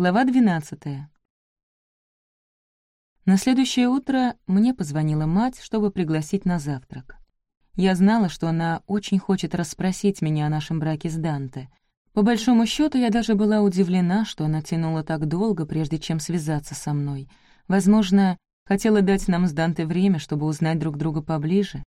Глава 12. На следующее утро мне позвонила мать, чтобы пригласить на завтрак. Я знала, что она очень хочет расспросить меня о нашем браке с Данте. По большому счету, я даже была удивлена, что она тянула так долго, прежде чем связаться со мной. Возможно, хотела дать нам с Данте время, чтобы узнать друг друга поближе.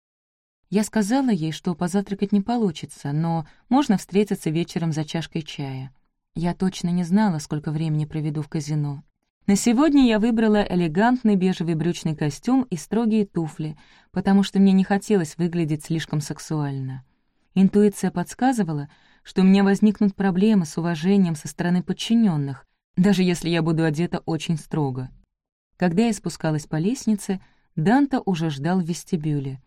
Я сказала ей, что позавтракать не получится, но можно встретиться вечером за чашкой чая. Я точно не знала, сколько времени проведу в казино. На сегодня я выбрала элегантный бежевый брючный костюм и строгие туфли, потому что мне не хотелось выглядеть слишком сексуально. Интуиция подсказывала, что у меня возникнут проблемы с уважением со стороны подчиненных, даже если я буду одета очень строго. Когда я спускалась по лестнице, Данта уже ждал в вестибюле.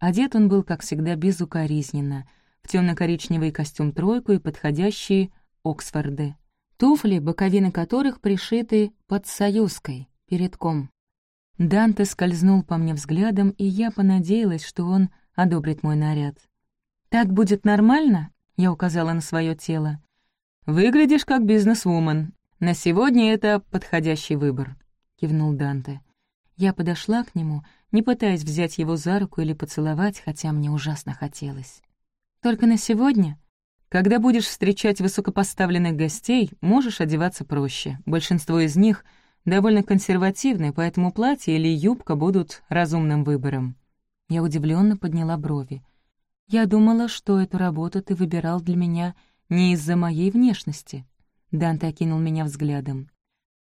Одет он был, как всегда, безукоризненно, в темно коричневый костюм-тройку и подходящие Оксфорды. Туфли, боковины которых пришиты под союзкой, передком. Данте скользнул по мне взглядом, и я понадеялась, что он одобрит мой наряд. «Так будет нормально?» — я указала на свое тело. «Выглядишь как бизнесвумен. На сегодня это подходящий выбор», — кивнул Данте. Я подошла к нему, не пытаясь взять его за руку или поцеловать, хотя мне ужасно хотелось. «Только на сегодня?» Когда будешь встречать высокопоставленных гостей, можешь одеваться проще. Большинство из них довольно консервативны, поэтому платье или юбка будут разумным выбором. Я удивленно подняла брови. Я думала, что эту работу ты выбирал для меня не из-за моей внешности. Данте окинул меня взглядом.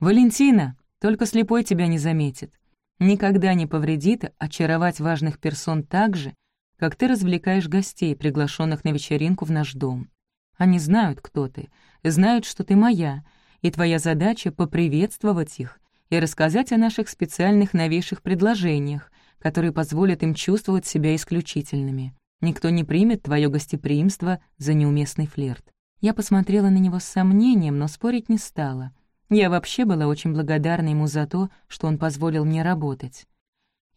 «Валентина, только слепой тебя не заметит. Никогда не повредит очаровать важных персон так же, как ты развлекаешь гостей, приглашенных на вечеринку в наш дом. Они знают, кто ты, знают, что ты моя, и твоя задача — поприветствовать их и рассказать о наших специальных новейших предложениях, которые позволят им чувствовать себя исключительными. Никто не примет твое гостеприимство за неуместный флирт. Я посмотрела на него с сомнением, но спорить не стала. Я вообще была очень благодарна ему за то, что он позволил мне работать.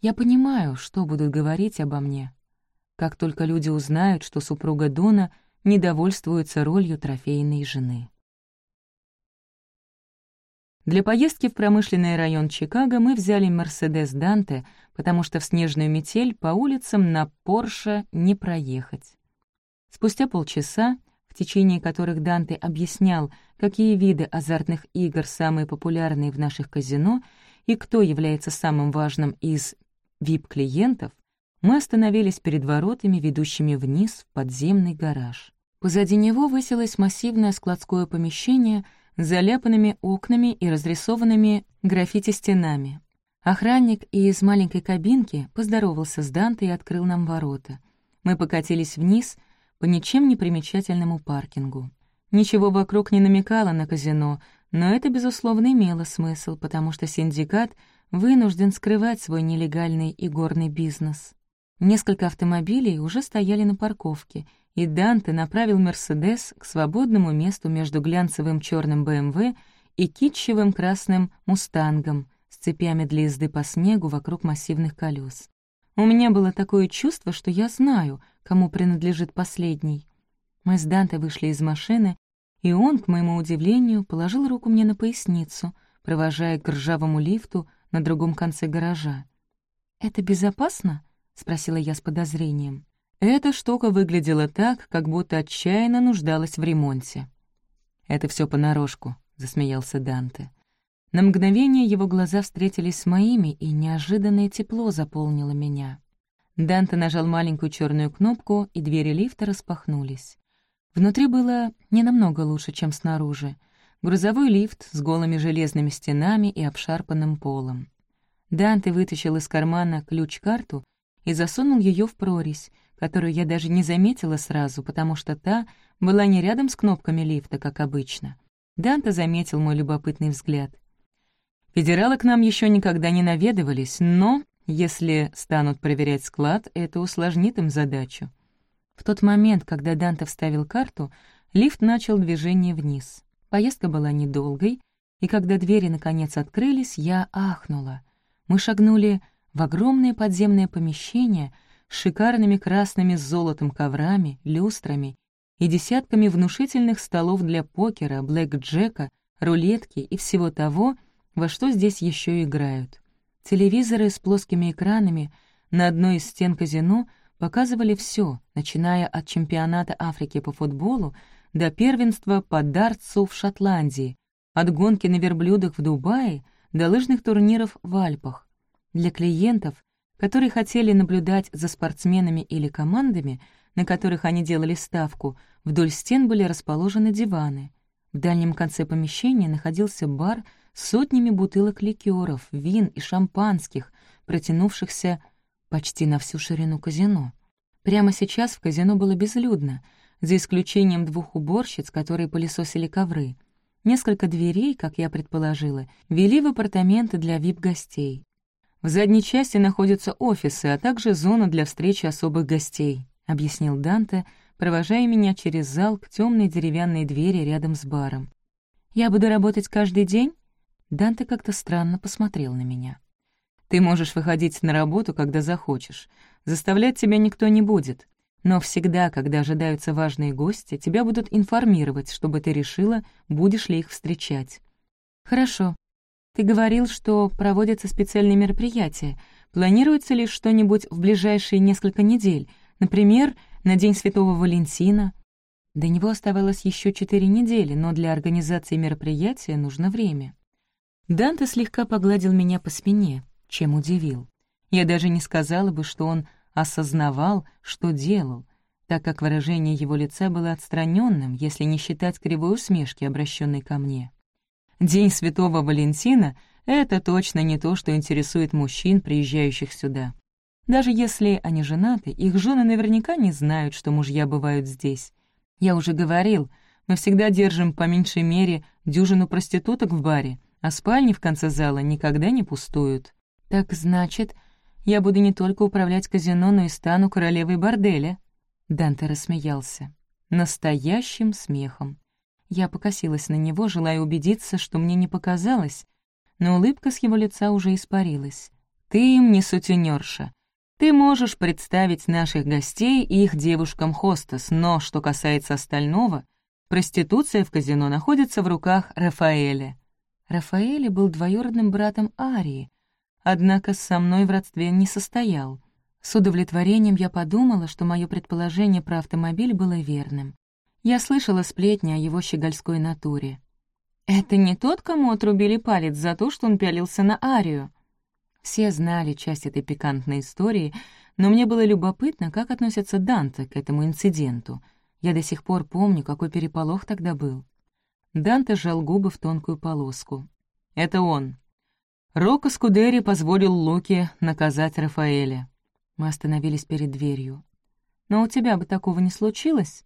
Я понимаю, что будут говорить обо мне. Как только люди узнают, что супруга Дона — недовольствуется ролью трофейной жены. Для поездки в промышленный район Чикаго мы взяли «Мерседес Данте», потому что в снежную метель по улицам на «Порше» не проехать. Спустя полчаса, в течение которых Данте объяснял, какие виды азартных игр самые популярные в наших казино и кто является самым важным из VIP-клиентов, мы остановились перед воротами, ведущими вниз в подземный гараж. Позади него высилось массивное складское помещение с заляпанными окнами и разрисованными граффити-стенами. Охранник из маленькой кабинки поздоровался с Данте и открыл нам ворота. Мы покатились вниз по ничем не примечательному паркингу. Ничего вокруг не намекало на казино, но это, безусловно, имело смысл, потому что синдикат вынужден скрывать свой нелегальный игорный бизнес. Несколько автомобилей уже стояли на парковке, и Данте направил «Мерседес» к свободному месту между глянцевым черным БМВ и китчевым красным «Мустангом» с цепями для езды по снегу вокруг массивных колес. У меня было такое чувство, что я знаю, кому принадлежит последний. Мы с Данте вышли из машины, и он, к моему удивлению, положил руку мне на поясницу, провожая к ржавому лифту на другом конце гаража. «Это безопасно?» — спросила я с подозрением. Эта штука выглядела так, как будто отчаянно нуждалась в ремонте. «Это все понарошку», — засмеялся Данте. На мгновение его глаза встретились с моими, и неожиданное тепло заполнило меня. Данте нажал маленькую черную кнопку, и двери лифта распахнулись. Внутри было не намного лучше, чем снаружи. Грузовой лифт с голыми железными стенами и обшарпанным полом. Данте вытащил из кармана ключ-карту и засунул ее в прорезь, которую я даже не заметила сразу, потому что та была не рядом с кнопками лифта, как обычно. Данте заметил мой любопытный взгляд. «Федералы к нам еще никогда не наведывались, но, если станут проверять склад, это усложнит им задачу». В тот момент, когда Данте вставил карту, лифт начал движение вниз. Поездка была недолгой, и когда двери наконец открылись, я ахнула. Мы шагнули в огромное подземное помещение с шикарными красными с золотом коврами, люстрами и десятками внушительных столов для покера, блэк-джека, рулетки и всего того, во что здесь еще играют. Телевизоры с плоскими экранами на одной из стен казино показывали все, начиная от чемпионата Африки по футболу до первенства по дартсу в Шотландии, от гонки на верблюдах в Дубае до лыжных турниров в Альпах. Для клиентов, которые хотели наблюдать за спортсменами или командами, на которых они делали ставку, вдоль стен были расположены диваны. В дальнем конце помещения находился бар с сотнями бутылок ликеров, вин и шампанских, протянувшихся почти на всю ширину казино. Прямо сейчас в казино было безлюдно, за исключением двух уборщиц, которые пылесосили ковры. Несколько дверей, как я предположила, вели в апартаменты для вип-гостей. В задней части находятся офисы, а также зона для встречи особых гостей, объяснил Данте, провожая меня через зал к темной деревянной двери рядом с баром. «Я буду работать каждый день?» Данте как-то странно посмотрел на меня. «Ты можешь выходить на работу, когда захочешь. Заставлять тебя никто не будет. Но всегда, когда ожидаются важные гости, тебя будут информировать, чтобы ты решила, будешь ли их встречать. Хорошо. Ты говорил, что проводятся специальные мероприятия. Планируется ли что-нибудь в ближайшие несколько недель? Например, на День Святого Валентина? До него оставалось еще четыре недели, но для организации мероприятия нужно время. Данте слегка погладил меня по спине, чем удивил. Я даже не сказала бы, что он осознавал, что делал, так как выражение его лица было отстраненным, если не считать кривой усмешки, обращенной ко мне. День Святого Валентина — это точно не то, что интересует мужчин, приезжающих сюда. Даже если они женаты, их жены наверняка не знают, что мужья бывают здесь. Я уже говорил, мы всегда держим по меньшей мере дюжину проституток в баре, а спальни в конце зала никогда не пустуют. Так значит, я буду не только управлять казино, но и стану королевой борделя». Данте рассмеялся. Настоящим смехом. Я покосилась на него, желая убедиться, что мне не показалось, но улыбка с его лица уже испарилась. «Ты им не сутенерша. Ты можешь представить наших гостей и их девушкам-хостес, но, что касается остального, проституция в казино находится в руках Рафаэля». Рафаэля был двоюродным братом Арии, однако со мной в родстве не состоял. С удовлетворением я подумала, что мое предположение про автомобиль было верным. Я слышала сплетни о его щегольской натуре. «Это не тот, кому отрубили палец за то, что он пялился на Арию?» Все знали часть этой пикантной истории, но мне было любопытно, как относится Данте к этому инциденту. Я до сих пор помню, какой переполох тогда был. Данте сжал губы в тонкую полоску. «Это он. Рокко Скудери позволил Луке наказать Рафаэля. Мы остановились перед дверью. «Но у тебя бы такого не случилось?»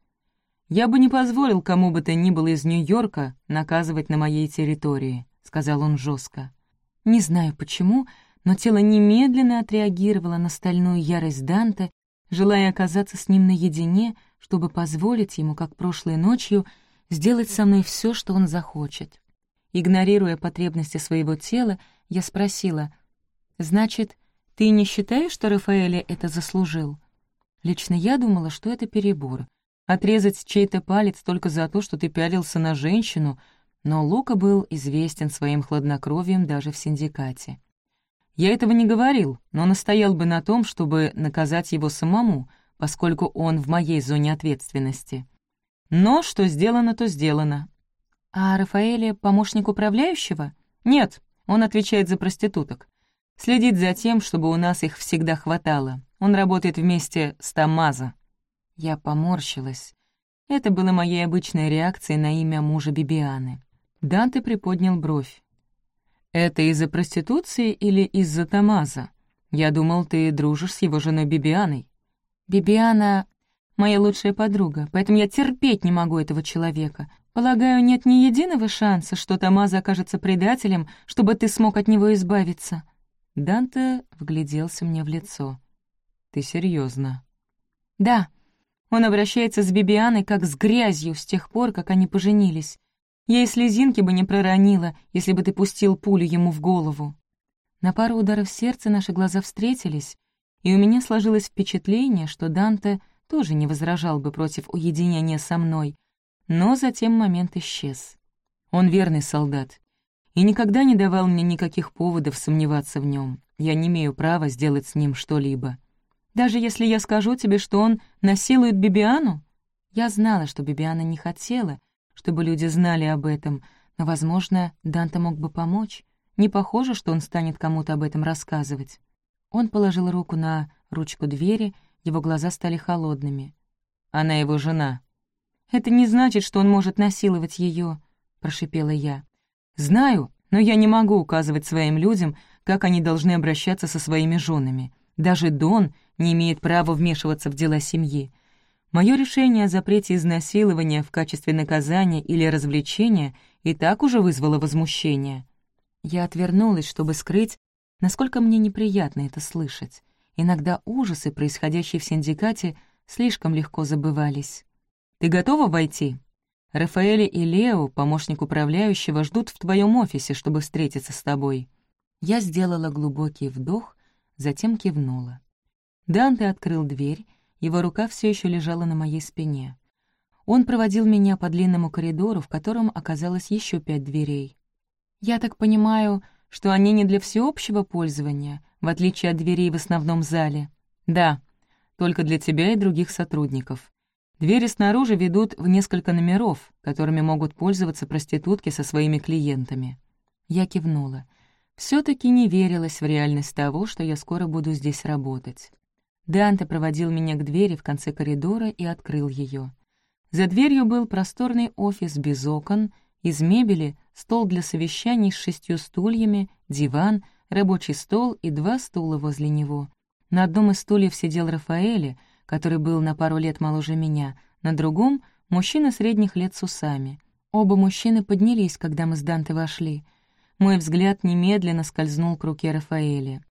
«Я бы не позволил кому бы то ни было из Нью-Йорка наказывать на моей территории», — сказал он жестко. Не знаю почему, но тело немедленно отреагировало на стальную ярость Данте, желая оказаться с ним наедине, чтобы позволить ему, как прошлой ночью, сделать со мной все, что он захочет. Игнорируя потребности своего тела, я спросила, «Значит, ты не считаешь, что Рафаэля это заслужил?» Лично я думала, что это перебор. Отрезать чей-то палец только за то, что ты пялился на женщину, но Лука был известен своим хладнокровием даже в синдикате. Я этого не говорил, но настоял бы на том, чтобы наказать его самому, поскольку он в моей зоне ответственности. Но что сделано, то сделано. А Рафаэле — помощник управляющего? Нет, он отвечает за проституток. Следит за тем, чтобы у нас их всегда хватало. Он работает вместе с Тамаза. Я поморщилась. Это было моей обычной реакцией на имя мужа Бибианы. Данте приподнял бровь. «Это из-за проституции или из-за Тамаза? Я думал, ты дружишь с его женой Бибианой». «Бибиана — моя лучшая подруга, поэтому я терпеть не могу этого человека. Полагаю, нет ни единого шанса, что Тамаза окажется предателем, чтобы ты смог от него избавиться». Данте вгляделся мне в лицо. «Ты серьезно? «Да. Он обращается с Бибианой как с грязью с тех пор, как они поженились. Я и слезинки бы не проронила, если бы ты пустил пулю ему в голову». На пару ударов сердца наши глаза встретились, и у меня сложилось впечатление, что Данте тоже не возражал бы против уединения со мной, но затем момент исчез. Он верный солдат и никогда не давал мне никаких поводов сомневаться в нем. Я не имею права сделать с ним что-либо. Даже если я скажу тебе, что он насилует Бибиану? Я знала, что Бибиана не хотела, чтобы люди знали об этом, но, возможно, Данте мог бы помочь. Не похоже, что он станет кому-то об этом рассказывать. Он положил руку на ручку двери, его глаза стали холодными. Она его жена. «Это не значит, что он может насиловать ее, прошипела я. «Знаю, но я не могу указывать своим людям, как они должны обращаться со своими женами. Даже Дон не имеет права вмешиваться в дела семьи. Мое решение о запрете изнасилования в качестве наказания или развлечения и так уже вызвало возмущение. Я отвернулась, чтобы скрыть, насколько мне неприятно это слышать. Иногда ужасы, происходящие в синдикате, слишком легко забывались. «Ты готова войти?» Рафаэля и Лео, помощник управляющего, ждут в твоем офисе, чтобы встретиться с тобой». Я сделала глубокий вдох, затем кивнула. Данте открыл дверь, его рука все еще лежала на моей спине. Он проводил меня по длинному коридору, в котором оказалось еще пять дверей. «Я так понимаю, что они не для всеобщего пользования, в отличие от дверей в основном зале?» «Да, только для тебя и других сотрудников. Двери снаружи ведут в несколько номеров, которыми могут пользоваться проститутки со своими клиентами». Я кивнула. все таки не верилась в реальность того, что я скоро буду здесь работать. Данте проводил меня к двери в конце коридора и открыл ее. За дверью был просторный офис без окон, из мебели — стол для совещаний с шестью стульями, диван, рабочий стол и два стула возле него. На одном из стульев сидел Рафаэле, который был на пару лет моложе меня, на другом — мужчина средних лет с усами. Оба мужчины поднялись, когда мы с Данте вошли. Мой взгляд немедленно скользнул к руке Рафаэля.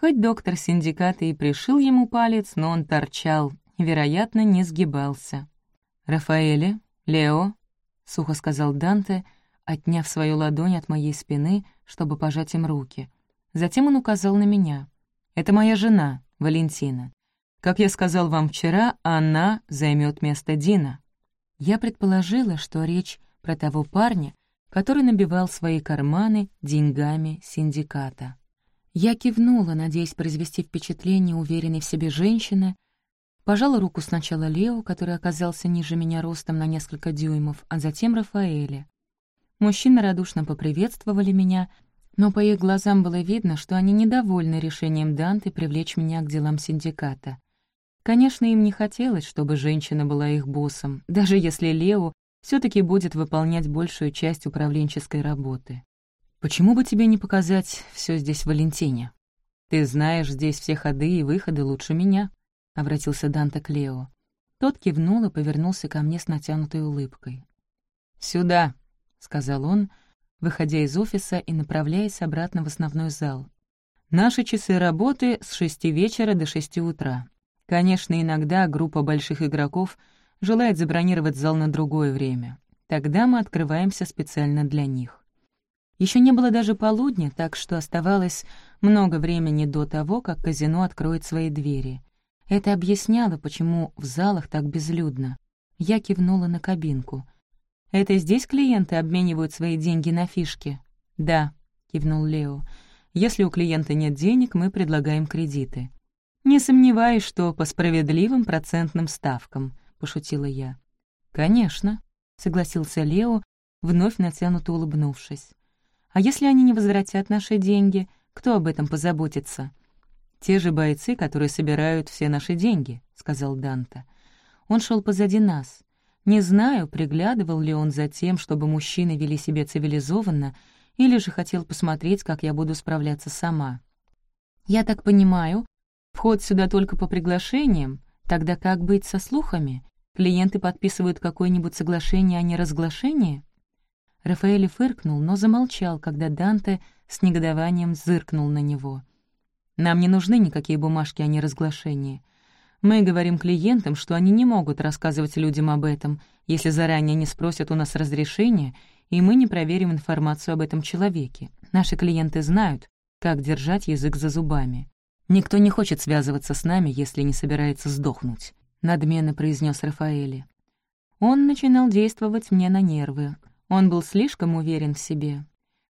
Хоть доктор синдиката и пришил ему палец, но он торчал, вероятно, не сгибался. «Рафаэле, Лео», — сухо сказал Данте, отняв свою ладонь от моей спины, чтобы пожать им руки. Затем он указал на меня. «Это моя жена, Валентина. Как я сказал вам вчера, она займет место Дина». Я предположила, что речь про того парня, который набивал свои карманы деньгами синдиката. Я кивнула, надеясь произвести впечатление уверенной в себе женщины, пожала руку сначала Лео, который оказался ниже меня ростом на несколько дюймов, а затем Рафаэле. Мужчины радушно поприветствовали меня, но по их глазам было видно, что они недовольны решением Данты привлечь меня к делам синдиката. Конечно, им не хотелось, чтобы женщина была их боссом, даже если Лео все таки будет выполнять большую часть управленческой работы. Почему бы тебе не показать все здесь Валентине? Ты знаешь здесь все ходы и выходы лучше меня», — обратился Данте к Лео. Тот кивнул и повернулся ко мне с натянутой улыбкой. «Сюда», — сказал он, выходя из офиса и направляясь обратно в основной зал. «Наши часы работы с шести вечера до шести утра. Конечно, иногда группа больших игроков желает забронировать зал на другое время. Тогда мы открываемся специально для них. Еще не было даже полудня, так что оставалось много времени до того, как казино откроет свои двери. Это объясняло, почему в залах так безлюдно. Я кивнула на кабинку. «Это здесь клиенты обменивают свои деньги на фишки?» «Да», — кивнул Лео. «Если у клиента нет денег, мы предлагаем кредиты». «Не сомневаюсь, что по справедливым процентным ставкам», — пошутила я. «Конечно», — согласился Лео, вновь натянуто улыбнувшись. А если они не возвратят наши деньги, кто об этом позаботится?» «Те же бойцы, которые собирают все наши деньги», — сказал Данта. Он шел позади нас. Не знаю, приглядывал ли он за тем, чтобы мужчины вели себя цивилизованно, или же хотел посмотреть, как я буду справляться сама. «Я так понимаю, вход сюда только по приглашениям, тогда как быть со слухами? Клиенты подписывают какое-нибудь соглашение о неразглашении?» Рафаэль фыркнул, но замолчал, когда Данте с негодованием зыркнул на него. «Нам не нужны никакие бумажки о неразглашении. Мы говорим клиентам, что они не могут рассказывать людям об этом, если заранее не спросят у нас разрешения, и мы не проверим информацию об этом человеке. Наши клиенты знают, как держать язык за зубами. Никто не хочет связываться с нами, если не собирается сдохнуть», — надменно произнес Рафаэль. Он начинал действовать мне на нервы. Он был слишком уверен в себе.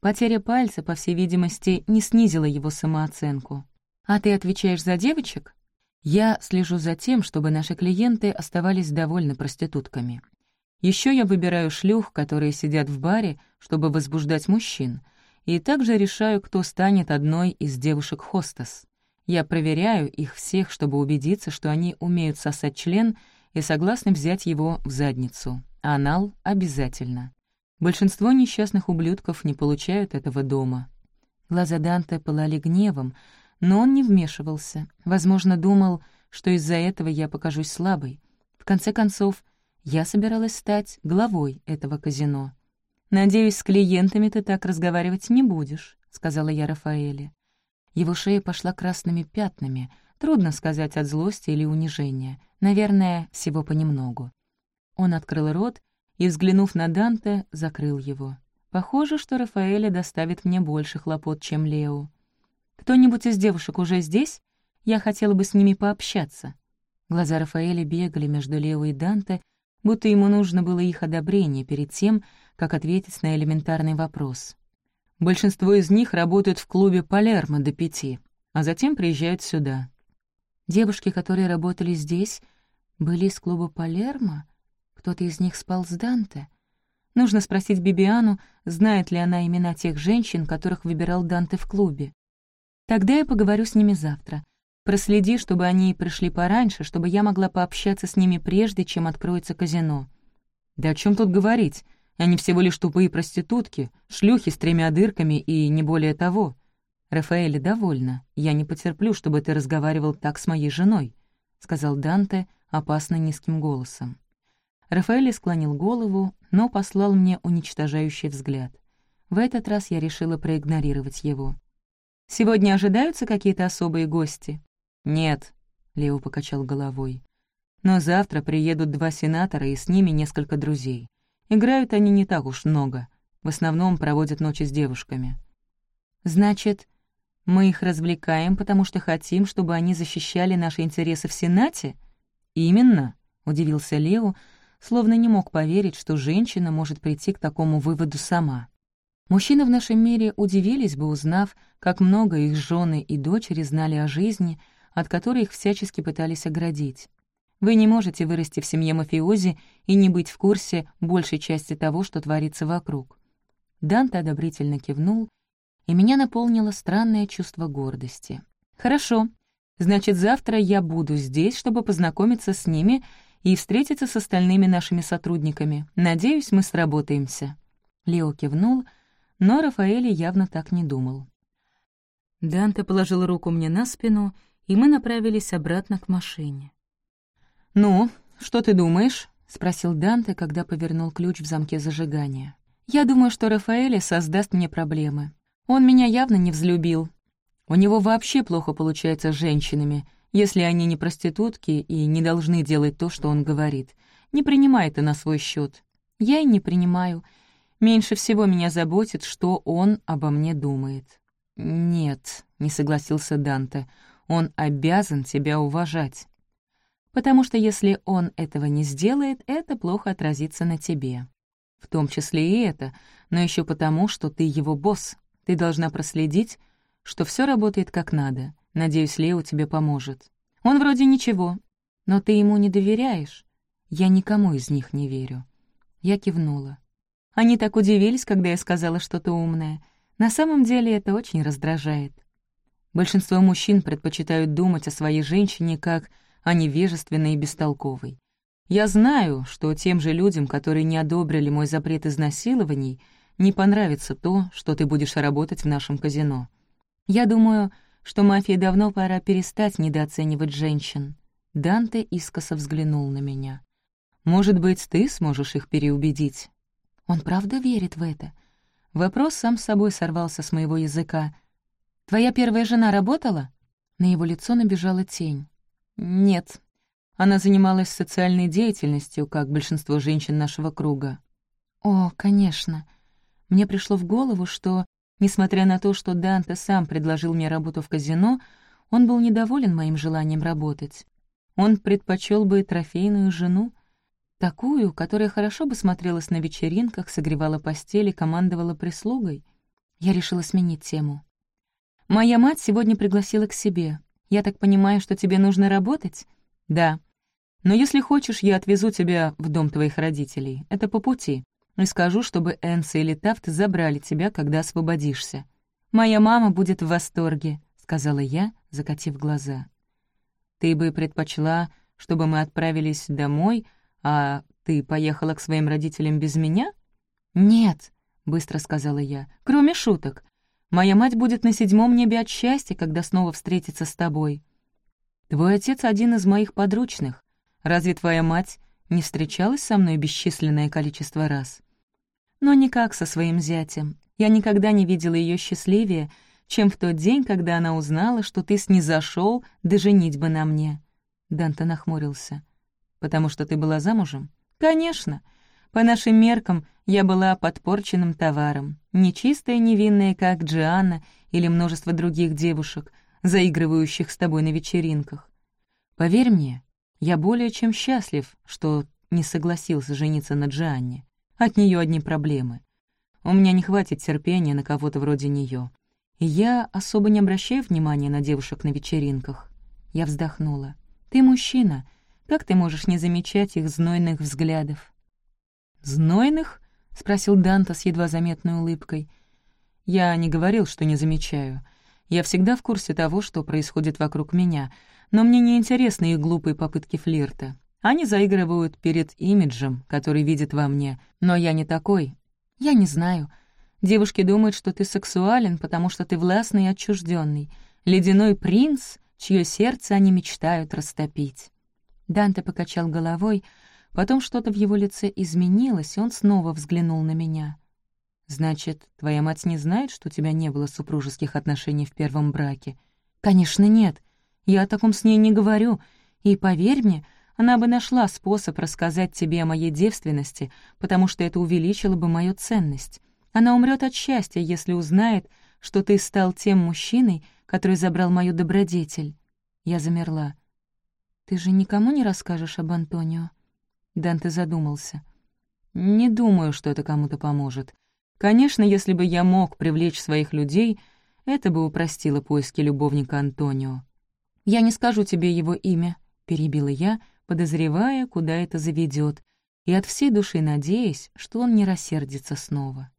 Потеря пальца, по всей видимости, не снизила его самооценку. «А ты отвечаешь за девочек?» «Я слежу за тем, чтобы наши клиенты оставались довольны проститутками. Еще я выбираю шлюх, которые сидят в баре, чтобы возбуждать мужчин, и также решаю, кто станет одной из девушек-хостес. Я проверяю их всех, чтобы убедиться, что они умеют сосать член и согласны взять его в задницу. Анал обязательно. Большинство несчастных ублюдков не получают этого дома. Глаза Данте пылали гневом, но он не вмешивался. Возможно, думал, что из-за этого я покажусь слабой. В конце концов, я собиралась стать главой этого казино. «Надеюсь, с клиентами ты так разговаривать не будешь», — сказала я Рафаэле. Его шея пошла красными пятнами, трудно сказать от злости или унижения, наверное, всего понемногу. Он открыл рот и, взглянув на Данте, закрыл его. Похоже, что Рафаэля доставит мне больше хлопот, чем Лео. «Кто-нибудь из девушек уже здесь? Я хотела бы с ними пообщаться». Глаза Рафаэля бегали между Лео и Данте, будто ему нужно было их одобрение перед тем, как ответить на элементарный вопрос. Большинство из них работают в клубе «Палермо» до пяти, а затем приезжают сюда. Девушки, которые работали здесь, были из клуба «Палермо»? Кто-то из них спал с Данте? Нужно спросить Бибиану, знает ли она имена тех женщин, которых выбирал Данте в клубе. Тогда я поговорю с ними завтра. Проследи, чтобы они пришли пораньше, чтобы я могла пообщаться с ними прежде, чем откроется казино. Да о чем тут говорить? Они всего лишь тупые проститутки, шлюхи с тремя дырками и не более того. Рафаэле довольна. Я не потерплю, чтобы ты разговаривал так с моей женой, — сказал Данте опасно низким голосом. Рафаэль склонил голову, но послал мне уничтожающий взгляд. В этот раз я решила проигнорировать его. «Сегодня ожидаются какие-то особые гости?» «Нет», — Лео покачал головой. «Но завтра приедут два сенатора и с ними несколько друзей. Играют они не так уж много. В основном проводят ночи с девушками». «Значит, мы их развлекаем, потому что хотим, чтобы они защищали наши интересы в Сенате?» «Именно», — удивился Лео, словно не мог поверить, что женщина может прийти к такому выводу сама. Мужчины в нашем мире удивились бы, узнав, как много их жены и дочери знали о жизни, от которой их всячески пытались оградить. Вы не можете вырасти в семье мафиози и не быть в курсе большей части того, что творится вокруг. Данте одобрительно кивнул, и меня наполнило странное чувство гордости. «Хорошо. Значит, завтра я буду здесь, чтобы познакомиться с ними и встретиться с остальными нашими сотрудниками. Надеюсь, мы сработаемся». Лео кивнул, но Рафаэль явно так не думал. Данте положил руку мне на спину, и мы направились обратно к машине. «Ну, что ты думаешь?» — спросил Данте, когда повернул ключ в замке зажигания. «Я думаю, что Рафаэль создаст мне проблемы. Он меня явно не взлюбил. У него вообще плохо получается с женщинами, если они не проститутки и не должны делать то, что он говорит. Не принимай это на свой счет. Я и не принимаю. Меньше всего меня заботит, что он обо мне думает. «Нет», — не согласился Данте, — «он обязан тебя уважать. Потому что если он этого не сделает, это плохо отразится на тебе. В том числе и это, но еще потому, что ты его босс. Ты должна проследить, что все работает как надо. Надеюсь, Лео тебе поможет. Он вроде ничего, но ты ему не доверяешь. Я никому из них не верю». Я кивнула. Они так удивились, когда я сказала что-то умное. На самом деле это очень раздражает. Большинство мужчин предпочитают думать о своей женщине как о невежественной и бестолковой. Я знаю, что тем же людям, которые не одобрили мой запрет изнасилований, не понравится то, что ты будешь работать в нашем казино. Я думаю, что мафии давно пора перестать недооценивать женщин. Данте искоса взглянул на меня. «Может быть, ты сможешь их переубедить?» Он правда верит в это? Вопрос сам собой сорвался с моего языка. «Твоя первая жена работала?» На его лицо набежала тень. «Нет. Она занималась социальной деятельностью, как большинство женщин нашего круга». «О, конечно. Мне пришло в голову, что Несмотря на то, что Данте сам предложил мне работу в казино, он был недоволен моим желанием работать. Он предпочел бы трофейную жену. Такую, которая хорошо бы смотрелась на вечеринках, согревала постели, командовала прислугой. Я решила сменить тему. «Моя мать сегодня пригласила к себе. Я так понимаю, что тебе нужно работать?» «Да. Но если хочешь, я отвезу тебя в дом твоих родителей. Это по пути. И скажу, чтобы Энса или Тафт забрали тебя, когда освободишься. Моя мама будет в восторге», — сказала я, закатив глаза. «Ты бы предпочла, чтобы мы отправились домой, а ты поехала к своим родителям без меня?» «Нет», — быстро сказала я, — «кроме шуток. Моя мать будет на седьмом небе от счастья, когда снова встретится с тобой. Твой отец один из моих подручных. Разве твоя мать не встречалась со мной бесчисленное количество раз? Но никак со своим зятем. Я никогда не видела ее счастливее, чем в тот день, когда она узнала, что ты снизошёл до женитьбы на мне». Данте нахмурился. «Потому что ты была замужем?» «Конечно. По нашим меркам я была подпорченным товаром, нечистая невинная, как Джианна или множество других девушек, заигрывающих с тобой на вечеринках. Поверь мне, я более чем счастлив, что не согласился жениться на Джианне. От нее одни проблемы. У меня не хватит терпения на кого-то вроде нее. И я особо не обращаю внимания на девушек на вечеринках. Я вздохнула. Ты мужчина. Как ты можешь не замечать их знойных взглядов? «Знойных?» — спросил Данта с едва заметной улыбкой. «Я не говорил, что не замечаю. Я всегда в курсе того, что происходит вокруг меня, но мне не интересны их глупые попытки флирта. Они заигрывают перед имиджем, который видят во мне, но я не такой. Я не знаю. Девушки думают, что ты сексуален, потому что ты властный и отчужденный, ледяной принц, чье сердце они мечтают растопить». Данте покачал головой, потом что-то в его лице изменилось, и он снова взглянул на меня. «Значит, твоя мать не знает, что у тебя не было супружеских отношений в первом браке?» «Конечно, нет. Я о таком с ней не говорю. И поверь мне, она бы нашла способ рассказать тебе о моей девственности, потому что это увеличило бы мою ценность. Она умрет от счастья, если узнает, что ты стал тем мужчиной, который забрал мою добродетель». Я замерла. «Ты же никому не расскажешь об Антонио?» Данте задумался. «Не думаю, что это кому-то поможет. Конечно, если бы я мог привлечь своих людей, это бы упростило поиски любовника Антонио. «Я не скажу тебе его имя», — перебила я, подозревая, куда это заведет, и от всей души надеясь, что он не рассердится снова.